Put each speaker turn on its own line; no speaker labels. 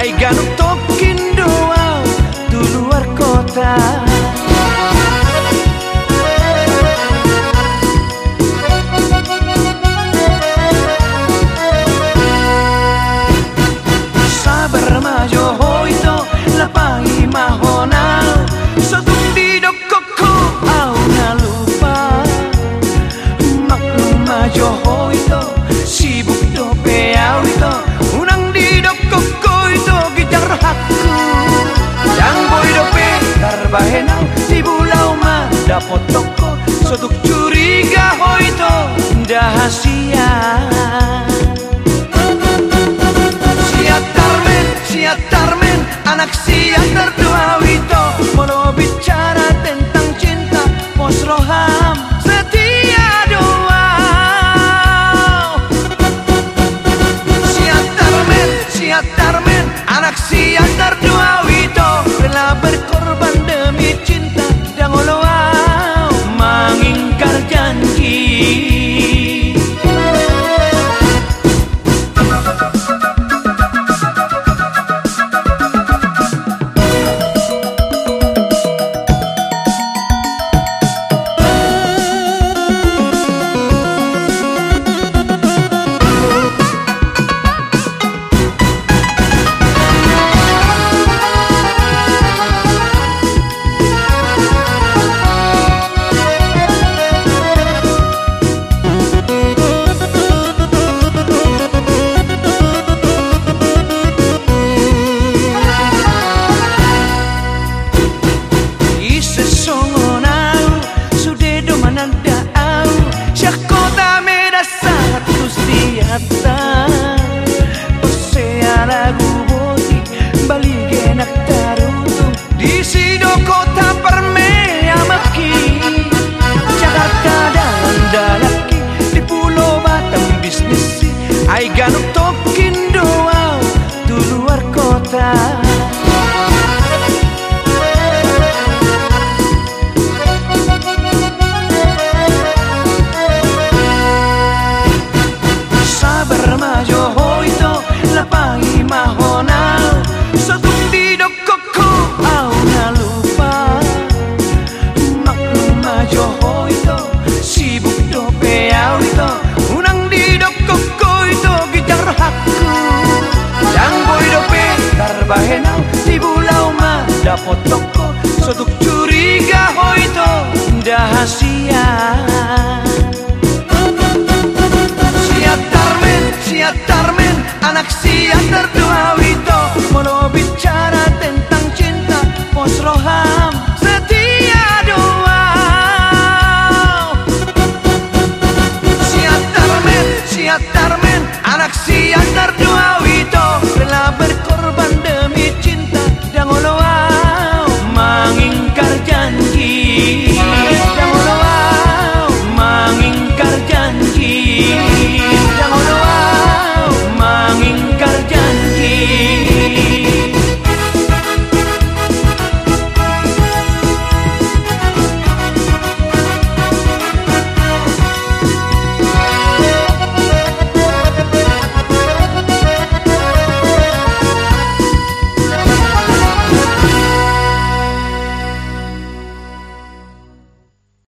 potoko Tarmen Anak siat